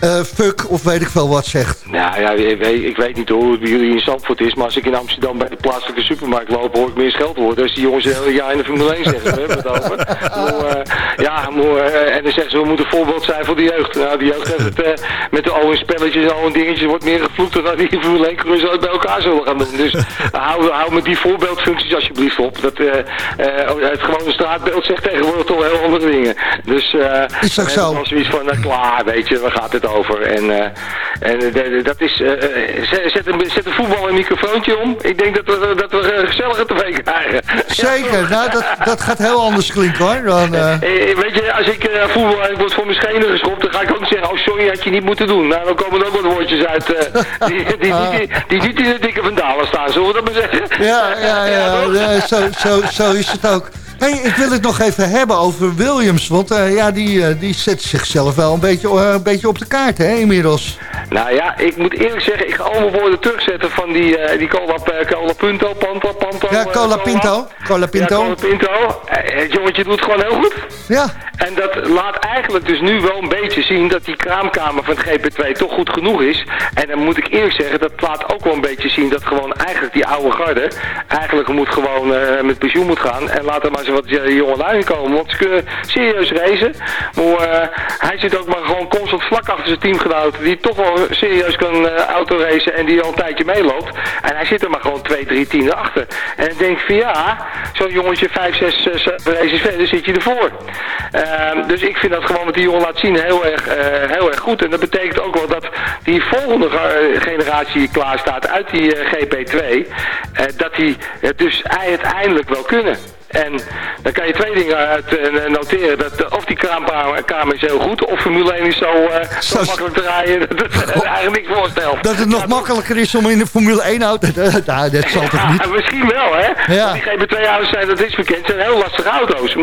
eh, fuck of weet ik veel wat zegt. Nou ja, ik weet, ik weet niet hoe het bij jullie in Zandvoort is, maar als ik in Amsterdam bij de plaatselijke supermarkt loop, hoor ik meer scheldwoorden. Als die jongens hele jaar in de Formule 1 zeggen, we hebben het over. Maar, eh, ja, maar, eh, en dan zeggen ze, we moeten een voorbeeld zijn voor de jeugd. Nou, de jeugd heeft het met de ON-spelletjes en ON-dingetjes wordt meer gevloekt dan dat die Formule 1 coureurs ooit bij elkaar zullen gaan doen. Dus hou, hou met die voorbeeldfuncties alsjeblieft op. Dat, het gewone straatbeeld zegt tegenwoordig toch heel andere dingen. Dus Is we zo. wel zoiets van, nou, klaar, weet je, waar gaat het over? En, eh, en eh, dat is, eh, zet, een, zet een voetbal een microfoontje om. Ik denk dat we, dat we een gezellige tv krijgen. Zeker, [LAUGHS] nou, dat, dat gaat heel anders klinken hoor. Dan, weet je, als ik voetbal en ik word voor mijn schenen geschopt, dan ga ik ook zeggen, oh sorry, had je niet moeten doen. Nou, dan komen er ook wat woordjes uit [LAUGHS] die, die, die, die, niet in de dikke vandalen staan, zullen we dat maar zeggen? ja, ja, ja, [LAUGHS] ja, zo, zo, zo is het ook. Hey, ik wil het nog even hebben over Williams. Want eh, ja, die, eh, die zet zichzelf wel een beetje, eh, een beetje op de kaart hè, inmiddels. Nou ja, ik moet eerlijk zeggen, ik ga allemaal woorden terugzetten van die, die cola, cola Punto, Panto, Panto. Ja, Cola Pinto. Cola Pinto. Ja, Cola Pinto. Het jongetje doet het gewoon heel goed. Ja. En dat laat eigenlijk dus nu wel een beetje zien dat die kraamkamer van het GP2 toch goed genoeg is. En dan moet ik eerlijk zeggen, dat laat ook wel een beetje zien dat gewoon eigenlijk die oude garde eigenlijk moet gewoon met pensioen moet gaan. En laat er maar eens wat eh, jonge lui in komen. Want ze kunnen serieus racen. Maar eh, hij zit ook maar gewoon constant vlak achter zijn teamgenoot. Die toch wel serieus kan eh autoracen en die al een tijdje meeloopt. En hij zit er maar gewoon twee, drie tienden achter. En ik denk van ja, zo'n jongetje vijf, zes, zes races verder zit je ervoor. Ehm, dus ik vind dat gewoon wat die jongen laat zien heel erg, heel erg goed. En dat betekent ook wel dat die volgende ge- generatie klaar staat uit die eh, GP2. eh, dat die het dus uiteindelijk wel kunnen. En dan kan je twee dingen uit eh, noteren. Dat, eh, of die kraamkamer is heel goed, of Formule 1 is zo, eh, zo makkelijk te rijden [LAUGHS] dat het eigenlijk niks voorstelt. Dat het nog makkelijker is om in de Formule 1 auto... nou, [LAUGHS] dat zal toch niet? [LAUGHS] Misschien wel, hè? Ja. Die GP2-auto's zijn, dat is bekend, zijn heel lastige auto's. Eh,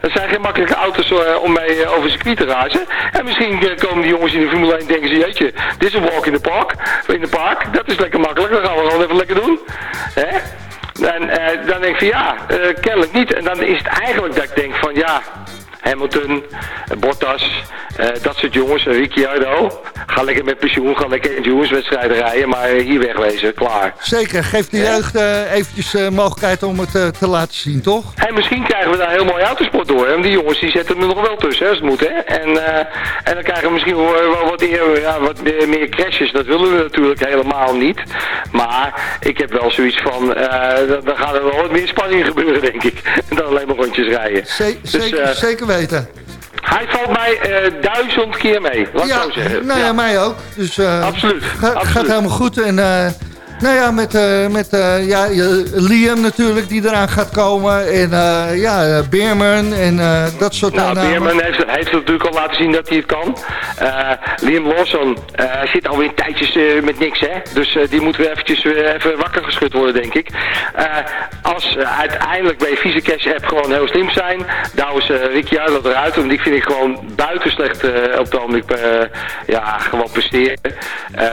dat zijn geen makkelijke auto's om mee over circuit te razen. En misschien komen die jongens in de Formule 1 en denken ze, jeetje, dit is een walk in the park. In de park, dat is lekker makkelijk, dat gaan we gewoon even lekker doen. Hè? En eh, dan denk ik van ja, eh, kennelijk niet. En dan is het eigenlijk dat ik denk van ja, Hamilton, eh, Bottas, eh, dat soort jongens, eh, Ricciardo. Ga lekker met pensioen, ga lekker endurance-wedstrijden rijden, maar hier wegwezen, klaar. Zeker, geef de jeugd eventjes mogelijkheid om het te laten zien, toch? En misschien krijgen we daar heel mooi autosport door. Want die jongens die zetten er nog wel tussen, hè, als het moet. Hè? En, en dan krijgen we misschien wel, wat, eer, ja, wat meer crashes. Dat willen we natuurlijk helemaal niet. Maar ik heb wel zoiets van, dan, gaat er wel wat meer spanning gebeuren, denk ik. [LAUGHS] Dan alleen maar rondjes rijden. Dus, zeker, zeker weten. Hij valt mij eh, duizend keer mee, laat ik Ja, zo zeggen. nou ja, mij ook. Dus, eh, Absoluut, ga- Gaat helemaal goed. En eh, nou ja, met, met ja, Liam natuurlijk die eraan gaat komen. En ja, Beerman en dat soort Nou, namen. Beerman heeft, heeft natuurlijk al laten zien dat hij het kan. Liam Lawson zit alweer tijdjes met niks, hè. Dus die moet weer eventjes weer even wakker geschud worden, denk ik. Als eh, uiteindelijk bij Visacash app gewoon heel slim zijn, douwen ze Ricciardo eruit. Want die vind ik gewoon buiten slecht eh, op het ogenblik eh, ja, gewoon presteren.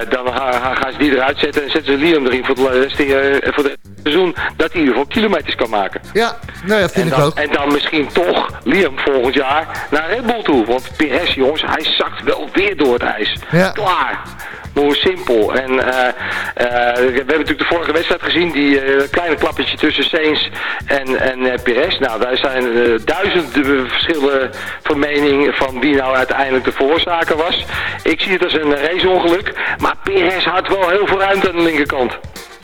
Dan ga- ga- gaan ze die eruit zetten en zetten ze Liam erin voor de, rest, voor de seizoen. Dat hij in ieder geval kilometers kan maken. Ja, nou ja, vind En ik dan, ook. en dan misschien toch Liam volgend jaar naar Red Bull toe. Want PS, jongens, hij zakt wel weer door het ijs. Ja. Klaar. Hoe simpel. En eh, eh, we hebben natuurlijk de vorige wedstrijd gezien, die eh, kleine klappetje tussen Saints en, en Perez. Nou, daar zijn duizenden verschillen van mening van wie nou uiteindelijk de veroorzaker was. Ik zie het als een raceongeluk, maar Perez had wel heel veel ruimte aan de linkerkant.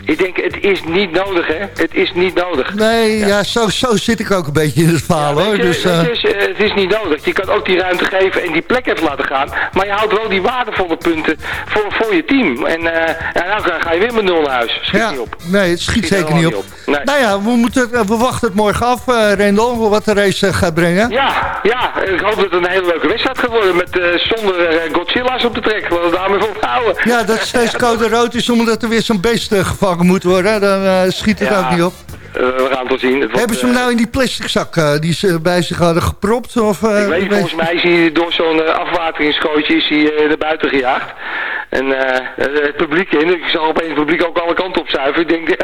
Ik denk, het is niet nodig, hè? Het is niet nodig. Nee, ja, zo, zo zit ik ook een beetje in het verhaal, hoor. Je, Dus, eh, je, is, eh, het is niet nodig. Je kan ook die ruimte geven en die plek even laten gaan. Maar je houdt wel die waardevolle punten voor, voor je team. En eh en dan ga je weer met nul naar huis. Schiet ja, niet op. nee, het schiet, zeker niet op. Nee. Nou ja, we, moeten, we wachten het morgen af, eh Rendel, wat de race gaat brengen. Ja, ja, ik hoop dat het een hele leuke wedstrijd gaat worden met, zonder Godzilla's op de trek. Laten we daarmee voor houden. Ja, dat het steeds [LAUGHS] code rood is omdat er weer zo'n beest eh, moet worden. Dan eh, schiet het Ja. ook niet op. Eh, we gaan het wel zien. Het wordt, Hebben ze hem eh, nou in die plastic zak die ze bij zich hadden gepropt? Of, Ik weet, volgens mij is hij door zo'n afwateringsgootje is hij, naar buiten gejaagd. En eh, het publiek in, ik zag opeens het publiek ook alle kanten opzuiven. Ik denk, [LAUGHS]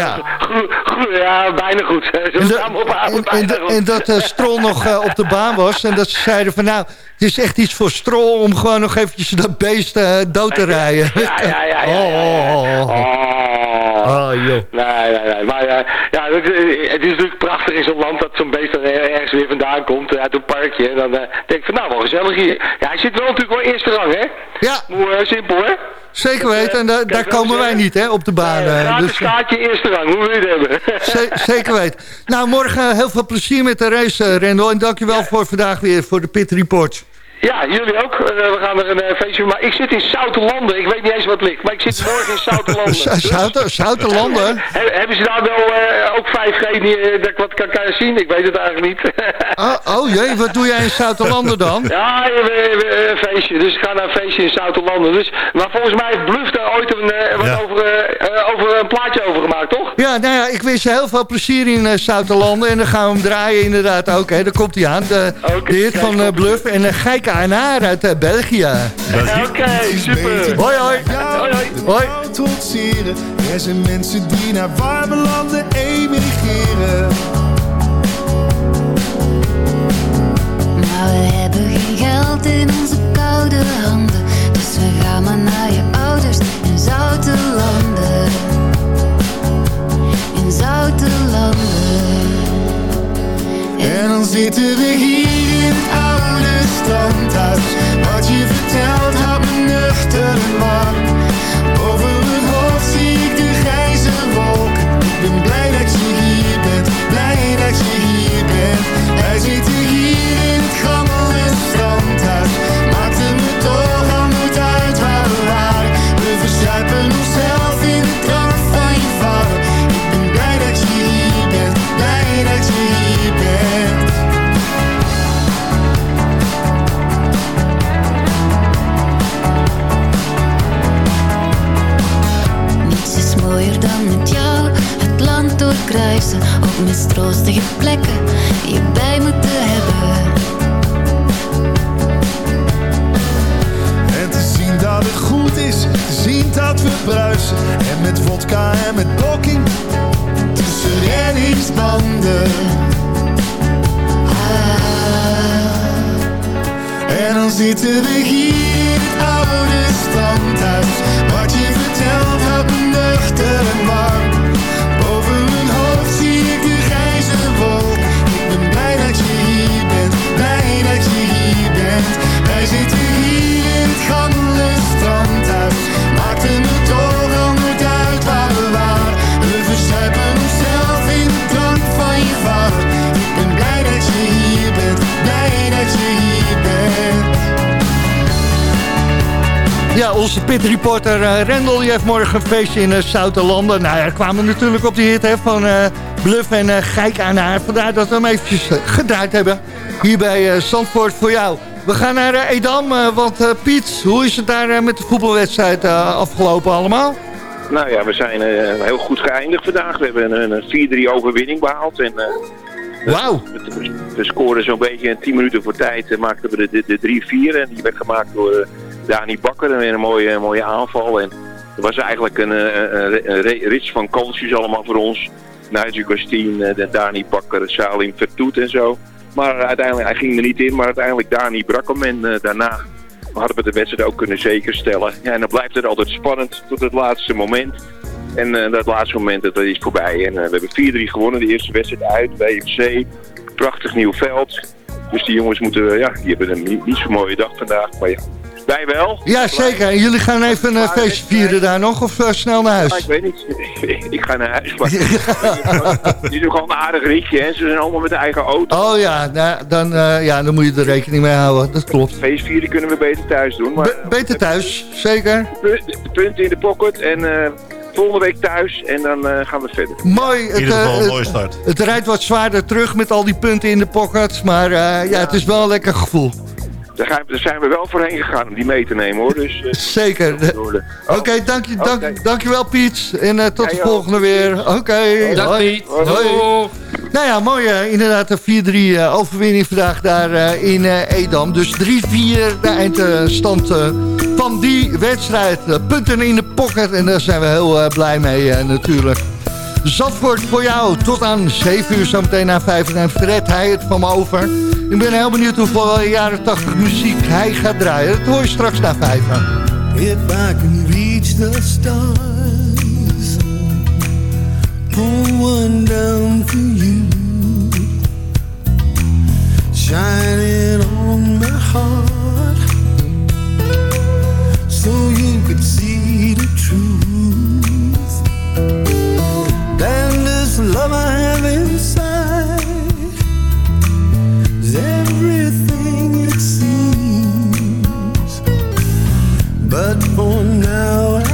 Ja. goed, goed, ja, bijna goed. [LAUGHS] We En, dat- ophouden? en, en, Bijna goed. en dat Stroll nog eh, op de baan was. En dat ze zeiden van nou, het is echt iets voor Stroll om gewoon nog eventjes dat beest eh, dood te [LAUGHS] rijden. Ja, ja, ja, ja, Oh, ja, ja. oh, joh. Nee, nee, nee. Maar eh, ja, het, eh, het is natuurlijk prachtig in zo'n land dat zo'n beest dan er- ergens weer vandaan komt eh, uit een parkje. En dan denk ik van nou, wel gezellig hier. Ja, hij zit wel natuurlijk wel eerste rang, hè? Ja. Hoe eh, simpel, hè? Zeker weten, en da- daar komen wij niet hè, op de baan. Gratis dus, kaartje eerste rang, hoe wil je het hebben? [LAUGHS] ze- zeker weten. Nou, morgen heel veel plezier met de race, Rendel. En dankjewel voor vandaag weer voor de Pit Report. Ja, jullie ook. Eh, we gaan er een eh, feestje maken. Ik zit in Zoutelanden. Ik weet niet eens wat ligt, maar ik zit morgen in Zoutelanden. [LAUGHS] Zouten- Zoutelanden? He- hebben ze daar wel eh, ook 5G die, eh, dat ik wat kan, kan zien? Ik weet het eigenlijk niet. [LAUGHS] Oh, oh jee, wat doe jij in Zoutelanden dan? Ja, we, we- een feestje. Dus ik ga naar een feestje in Zoutelanden. Dus, maar volgens mij heeft Bluff daar ooit een, eh, wat Ja. over, eh, eh, over een plaatje over gemaakt, toch? Ja, nou ja, ik wens je heel veel plezier in eh Zoutelanden. En dan gaan we hem draaien inderdaad ook. Hè. Daar komt hij aan. De, de hit van eh, Bluff en uh, Geike Naar uit eh, België. Oké, super. Hoi, hoi. Hoi, hoi. Hoi. trotseren. Er zijn mensen die naar warme landen emigreren. Maar we hebben geen geld in onze koude handen. Dus we gaan maar naar je ouders in zoute landen. In zoute landen. En dan zitten we hier Wat je vertelt houdt me nuchter warm. Boven mijn hoofd zie ik de grijze wolken. Ik ben blij dat je hier bent, blij dat je hier bent. Wij zitten hier in het gammele strandhuis. Maakt het me toch onze pitreporter eh Rendel die heeft morgen een feestje in uh, Zoutelanden. Nou ja, kwamen natuurlijk op die hit hè, van eh, Bluff en uh, Geik aan haar. Vandaar dat we hem eventjes gedraaid hebben. Hier bij Zandvoort voor jou. We gaan naar Edam, want Piet, hoe is het daar met de voetbalwedstrijd afgelopen allemaal? Nou ja, we zijn heel goed geëindigd vandaag. We hebben een, een 4-3 overwinning behaald. En, Wauw. We, scoorden zo'n beetje in 10 minuten voor tijd. Uh, maakten we de, de, de 3-4 en die werd gemaakt door Dani Bakker. En weer een mooie, mooie aanval. En het was eigenlijk een, een, een rits van kansjes allemaal voor ons. Nigel Christine, de Dani Bakker, Salim Vertoet en zo. Maar uiteindelijk, hij ging er niet in, maar uiteindelijk Dani brak hem en uh, daarna hadden we de wedstrijd ook kunnen zekerstellen. Ja, en dan blijft het altijd spannend tot het laatste moment. En eh, dat laatste moment, dat is voorbij. En eh, we hebben 4-3 gewonnen, de eerste wedstrijd uit bij FC. Prachtig nieuw veld. Dus die jongens moeten, eh, ja, die hebben een niet, zo'n mooie dag vandaag. Maar ja, wij wel. Ja, zeker. En jullie gaan even een feestje vieren daar nog of eh, snel naar Ja, ik huis? weet niet. [LAUGHS] ik ga naar huis. Maar het is ook gewoon een aardig ritje. Hè. Ze zijn allemaal met de eigen auto. Oh ja, nou, dan, eh, ja, dan moet je er rekening mee houden. Dat klopt. Feestvieren kunnen we beter thuis doen. Maar Be- beter thuis, zeker. de punten in de pocket en eh, volgende week thuis. En dan eh, gaan we verder. Mooi. In ieder geval een het- mooie start. Het rijdt wat zwaarder terug met al die punten in de pocket. Maar eh, ja, het is wel een lekker gevoel. Daar, gaan, daar zijn we wel voorheen gegaan om die mee te nemen hoor. Dus, eh, Zeker. Oké, dank je, dank, dankjewel Piet. En eh, tot de Ja, volgende weer. Oké. Dag, hoi. Piet. Hoi. Nou ja, mooi eh, inderdaad een 4-3 eh, overwinning vandaag daar eh, in eh, Edam. Dus 3-4 de eindstand eh, van die wedstrijd. Punten in de pocket en daar zijn we heel blij mee natuurlijk. Zandvoort voor jou tot aan 7 uur zometeen na 5 en Fred hij het van me over. Ik ben heel benieuwd hoeveel jaren 80 muziek hij gaat draaien. Dat hoor je straks na 5 If I can reach the stars, pull one down for you, shining on my heart, so you could see the truth. Then this love I have inside everything it seems. But for now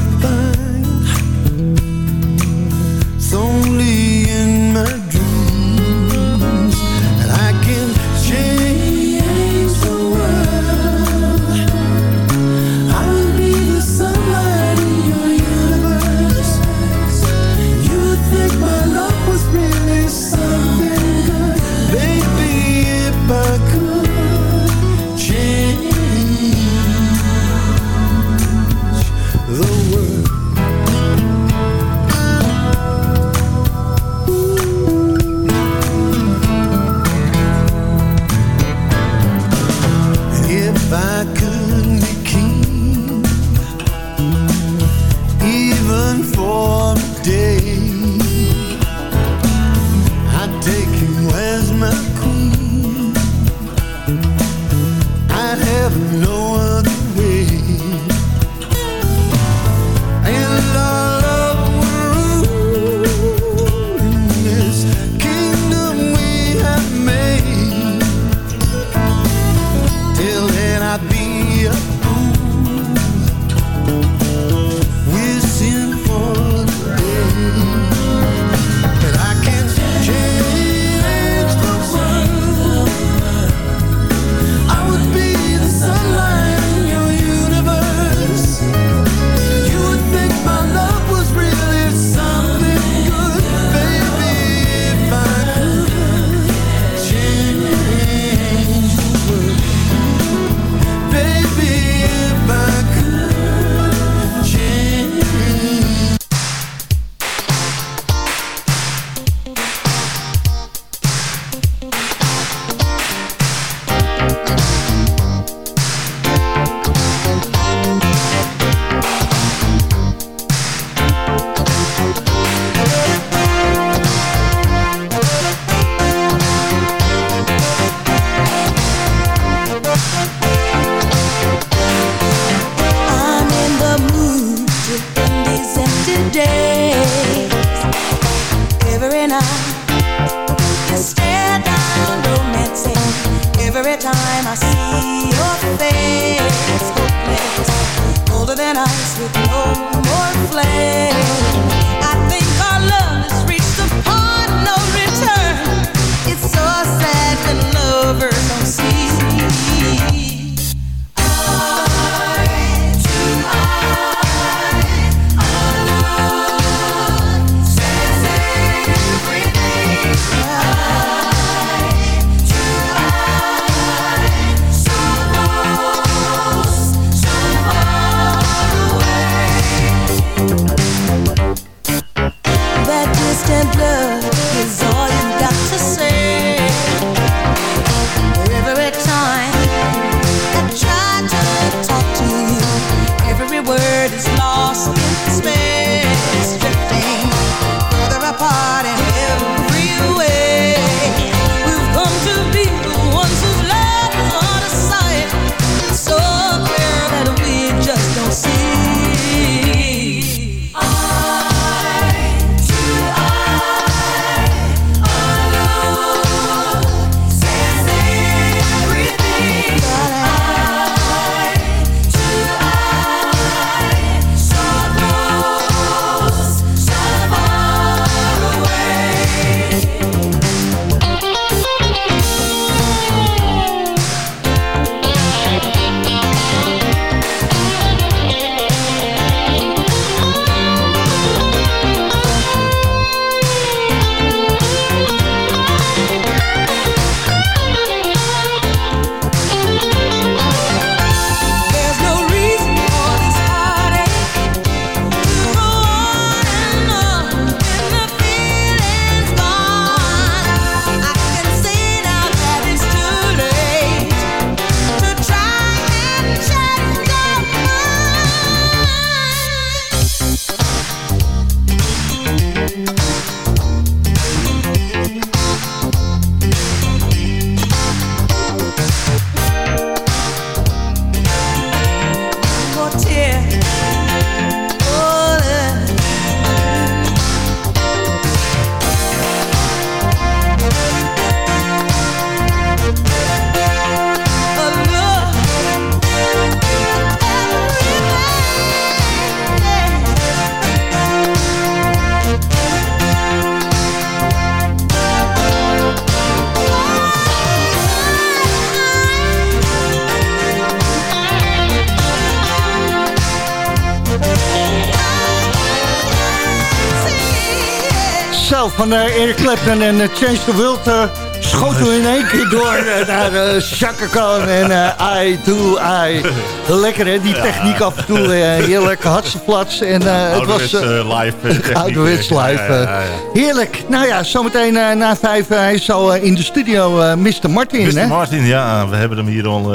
van eh, Eric Clapton en eh, Change the World eh, schoten we in één keer door naar uh, Chaka Khan en I to I. Lekker hè, die techniek af en toe. heerlijk, hartstiplats. En eh, het was... Live. [LAUGHS] Ouderwets live. ja, ja. Heerlijk. Nou ja, zometeen na vijf, hij is al in de studio, Mr. Martin. Mr. Hè? Martin, ja, we hebben hem hier al...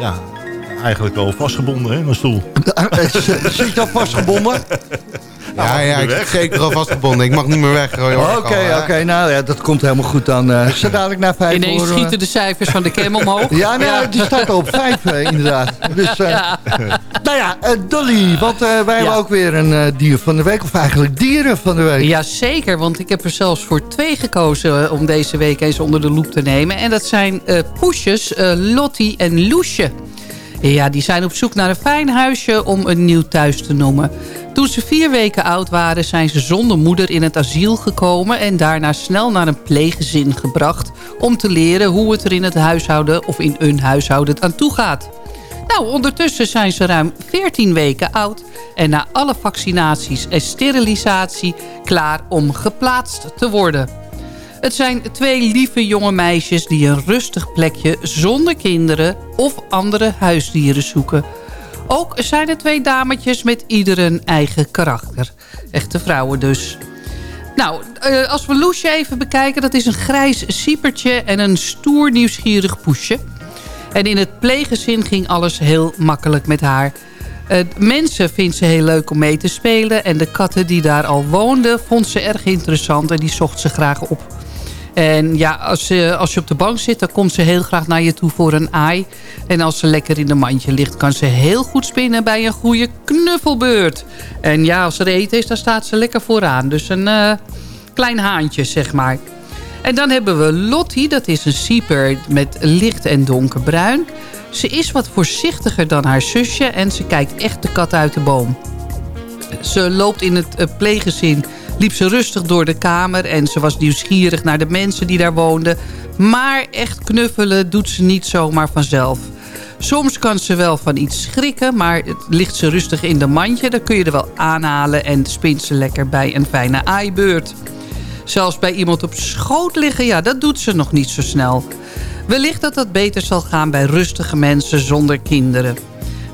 ja, eigenlijk al vastgebonden hè, in een stoel. [LAUGHS] Zit je al vastgebonden? [LAUGHS] Ja, ja, ik zit zeker al vastgebonden. Ik mag niet meer weg. Oké, oké. nou ja, dat komt helemaal goed dan. zo dadelijk na vijf Ineens schieten de cijfers van de cam omhoog. Ja, nee, die staat op vijf eh, inderdaad. Dus, eh, Ja. nou ja, Dolly, want eh, wij hebben ook weer een eh, dier van de week. Of eigenlijk dieren van de week. Jazeker, want ik heb er zelfs voor twee gekozen... om deze week eens onder de loep te nemen. En dat zijn eh poesjes, eh, Lottie en Loesje. Ja, die zijn op zoek naar een fijn huisje om een nieuw thuis te noemen. Toen ze vier weken oud waren, zijn ze zonder moeder in het asiel gekomen... en daarna snel naar een pleeggezin gebracht... om te leren hoe het er in het huishouden of in een huishouden aan toe gaat. Nou, ondertussen zijn ze ruim 14 weken oud... en na alle vaccinaties en sterilisatie klaar om geplaatst te worden. Het zijn twee lieve jonge meisjes die een rustig plekje zonder kinderen of andere huisdieren zoeken. Ook zijn er twee dametjes met ieder een eigen karakter. Echte vrouwen dus. Nou, eh, als we Loesje even bekijken, dat is een grijs siepertje en een stoer nieuwsgierig poesje. En in het pleeggezin ging alles heel makkelijk met haar. Eh, mensen vindt ze heel leuk om mee te spelen. En de katten die daar al woonden, vond ze erg interessant en die zocht ze graag op. En ja, als, als je op de bank zit, dan komt ze heel graag naar je toe voor een aai. En als ze lekker in de mandje ligt, kan ze heel goed spinnen bij een goede knuffelbeurt. En ja, als er eten is, dan staat ze lekker vooraan. Dus een eh, klein haantje, zeg maar. En dan hebben we Lottie, dat is een sieper met licht en donkerbruin. Ze is wat voorzichtiger dan haar zusje en ze kijkt echt de kat uit de boom. Ze loopt in het eh, pleeggezin, liep ze rustig door de kamer... en ze was nieuwsgierig naar de mensen die daar woonden. Maar echt knuffelen doet ze niet zomaar vanzelf. Soms kan ze wel van iets schrikken, maar ligt ze rustig in de mandje. Dan kun je er wel aanhalen en spint ze lekker bij een fijne aaibeurt. Zelfs bij iemand op schoot liggen, ja, dat doet ze nog niet zo snel. Wellicht dat dat beter zal gaan bij rustige mensen zonder kinderen.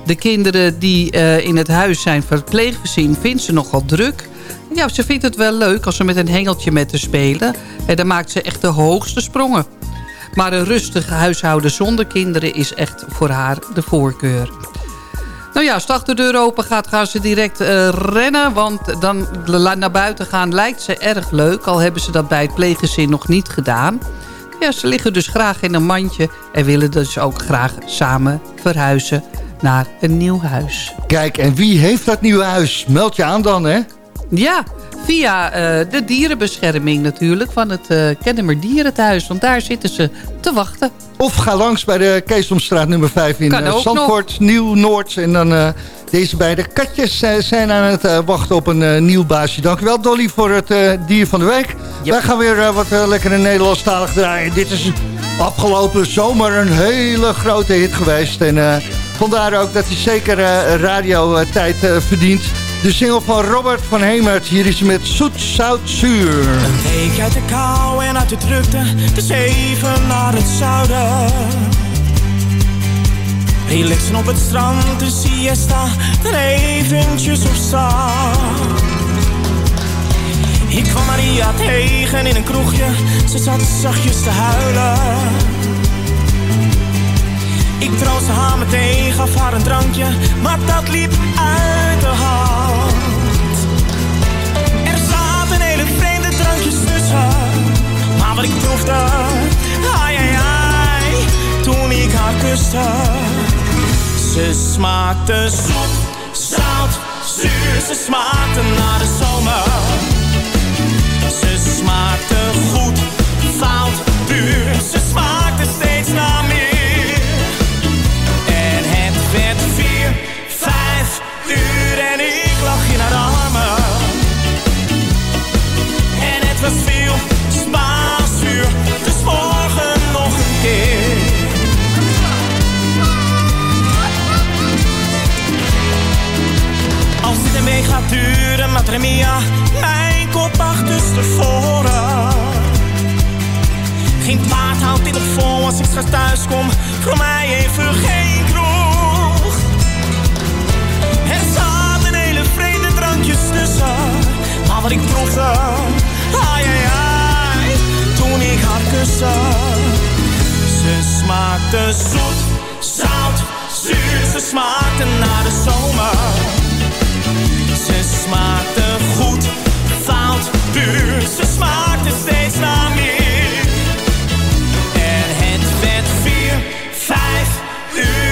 De kinderen die eh, in het huis zijn verpleeggezien vindt ze nogal druk. Ja, ze vindt het wel leuk als ze met een hengeltje met te spelen. En dan maakt ze echt de hoogste sprongen. Maar een rustig huishouden zonder kinderen is echt voor haar de voorkeur. Nou ja, als de achterdeur open gaat, gaan ze direct eh, rennen. Want dan naar buiten gaan lijkt ze erg leuk. Al hebben ze dat bij het pleeggezin nog niet gedaan. Ja, ze liggen dus graag in een mandje. En willen dus ook graag samen verhuizen naar een nieuw huis. Kijk, en wie heeft dat nieuwe huis? Meld je aan dan, hè? Ja, via eh, de dierenbescherming natuurlijk van het eh Kennemer Dierenthuis. Want daar zitten ze te wachten. Of ga langs bij de Keesomstraat nummer 5 in ook Zandvoort, Nieuw-Noord. En dan deze beide katjes zijn aan het wachten op een nieuw baasje. Dankjewel Dolly voor het dier van de week. Wij gaan weer wat lekker in Nederlandstalig draaien. Dit is afgelopen zomer een hele grote hit geweest. En vandaar ook dat hij zeker radiotijd verdient. De single van Robert van Hemert. Hier is met Zoet, Zout, Zuur. Week uit de kou en uit de drukte, dus even naar het zuiden. Relaxen op het strand, de siesta, er eventjes op staan. Ik kwam Maria tegen in een kroegje, ze zat zachtjes te huilen. Ik troostte haar meteen, gaf haar een drankje, maar dat liep uit de hand. Er zaten hele vreemde drankjes tussen. Maar wat ik proefde, ai ai ai, toen ik haar kuste. Ze smaakte zoet, zout, zuur. Ze smaakte naar de zomer. Ze smaakte goed, fout, puur. Ze smaakte Gaat duren, Matremia, mijn kop achterstevoren. Geen paard houdt dit nog vol als ik straks thuis kom. Voor mij even geen kroeg. Er zaten hele vreemde drankjes tussen. Maar wat ik proefde, ai ai ai, toen ik haar kuste. Ze smaakte zoet, zout, zuur. Ze smaakte naar de zomer. Ze smaakte goed, fout, puur. Ze smaakte steeds naar meer. En het werd vier, vijf uur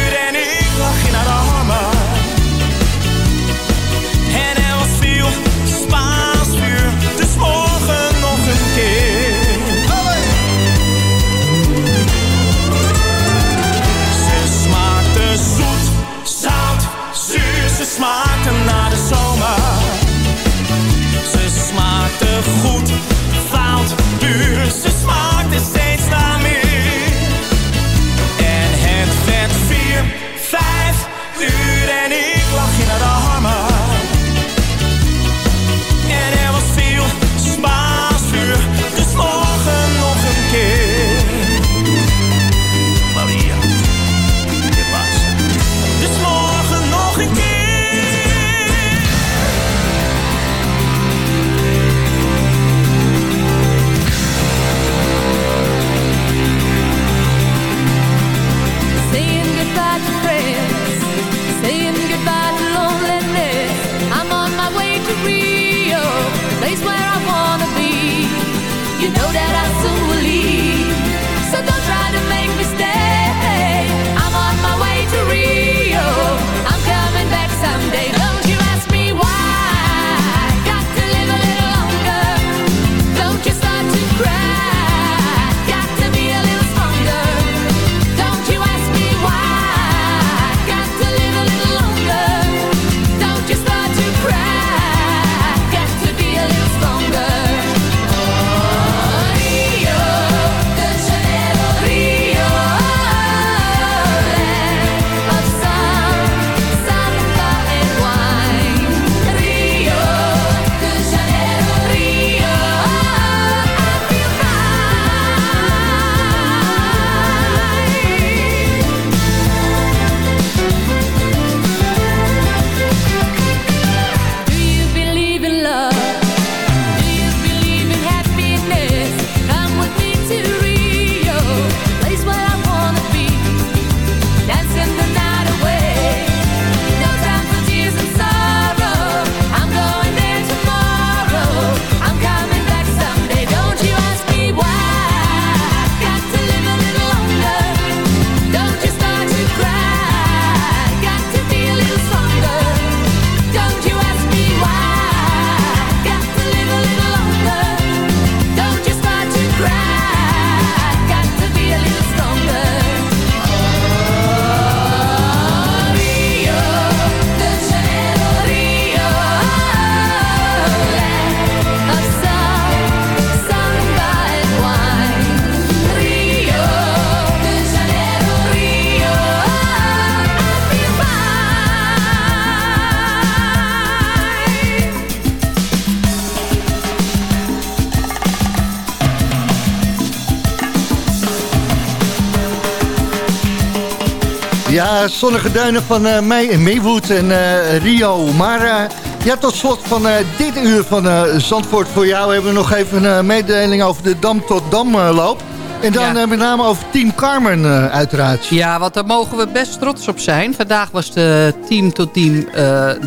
zonnige duinen van eh Mei en Maywood en eh, Rio. Maar eh, ja, tot slot van dit uur van Zandvoort voor jou... hebben we nog even een mededeling over de Dam tot Dam loop. En dan eh, met name over Team Carmen uiteraard. Ja, want daar mogen we best trots op zijn. Vandaag was de team tot team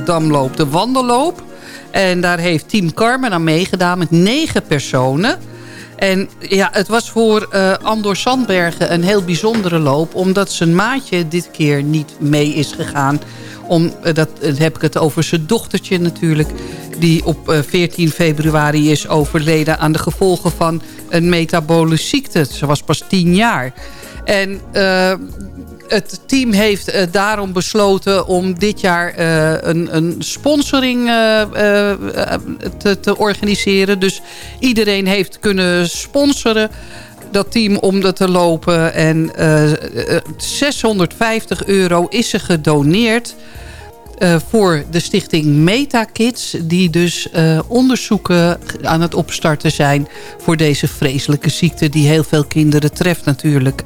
damloop de wandelloop. En daar heeft Team Carmen aan meegedaan met negen personen. En ja, het was voor eh, Andor Sandbergen een heel bijzondere loop... omdat zijn maatje dit keer niet mee is gegaan. Om, eh, dat, dan heb ik het over zijn dochtertje natuurlijk... die op eh, 14 februari is overleden aan de gevolgen van een metabole ziekte. Ze was pas 10 jaar. En eh, het team heeft eh, daarom besloten om dit jaar eh, een, een sponsoring eh, te, te organiseren. Dus iedereen heeft kunnen sponsoren dat team om dat te lopen. En eh, eh, 650 euro is er gedoneerd voor de stichting MetaKids... die dus onderzoeken aan het opstarten zijn... voor deze vreselijke ziekte die heel veel kinderen treft natuurlijk.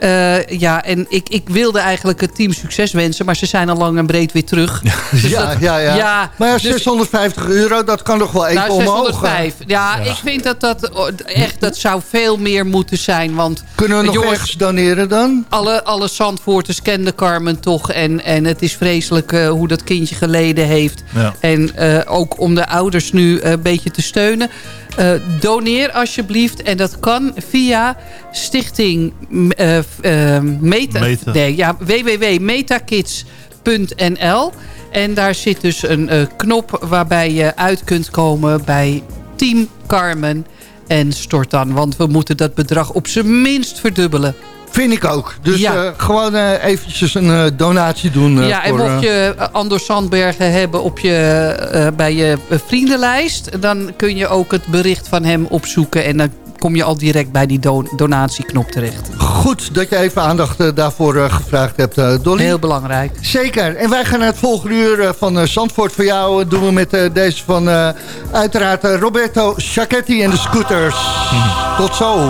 Eh, ja, en ik, ik wilde eigenlijk het team succes wensen... maar ze zijn al lang en breed weer terug. [LAUGHS] Dus ja, dat- ja, ja, ja, Maar ja, dus- 650 euro, dat kan nog wel even nou, omhoog. 605. Ja, ik vind dat dat oh, echt, dat zou veel meer moeten zijn. Want, Kunnen we nog jongens, ergens doneren dan? Alle, alle Zandvoorters kenden Carmen toch. En, en het is vreselijk eh, hoe dat kindje geleden heeft. Ja. En eh, ook om de ouders nu eh, een beetje te steunen. Eh, doneer alsjeblieft. En dat kan via stichting f- eh, Meta, Meta. Nee, ja, www.metakids.nl. En daar zit dus een knop waarbij je uit kunt komen bij Team Carmen. En stort dan, want we moeten dat bedrag op zijn minst verdubbelen. Vind ik ook. Dus Ja. eh, gewoon eh, eventjes een eh, donatie doen. eh, ja, en voor, mocht eh, je Anders Sandbergen hebben op je, eh, bij je vriendenlijst... dan kun je ook het bericht van hem opzoeken... en dan kom je al direct bij die don- donatieknop terecht. Goed dat je even aandacht daarvoor eh, gevraagd hebt, eh, Dolly. Heel belangrijk. Zeker. En wij gaan naar het volgende uur van eh, Zandvoort voor jou. Doen we met deze van eh, uiteraard Roberto Sacchetti en de Scooters. Tot zo.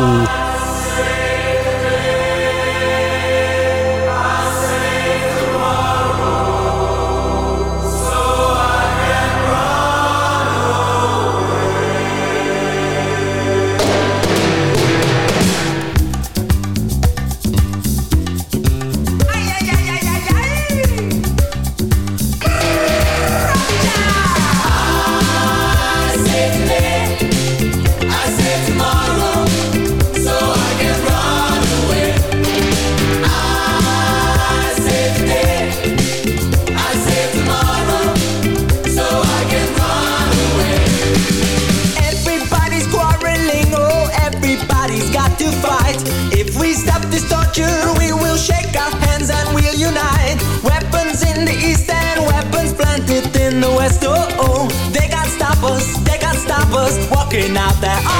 Walking out there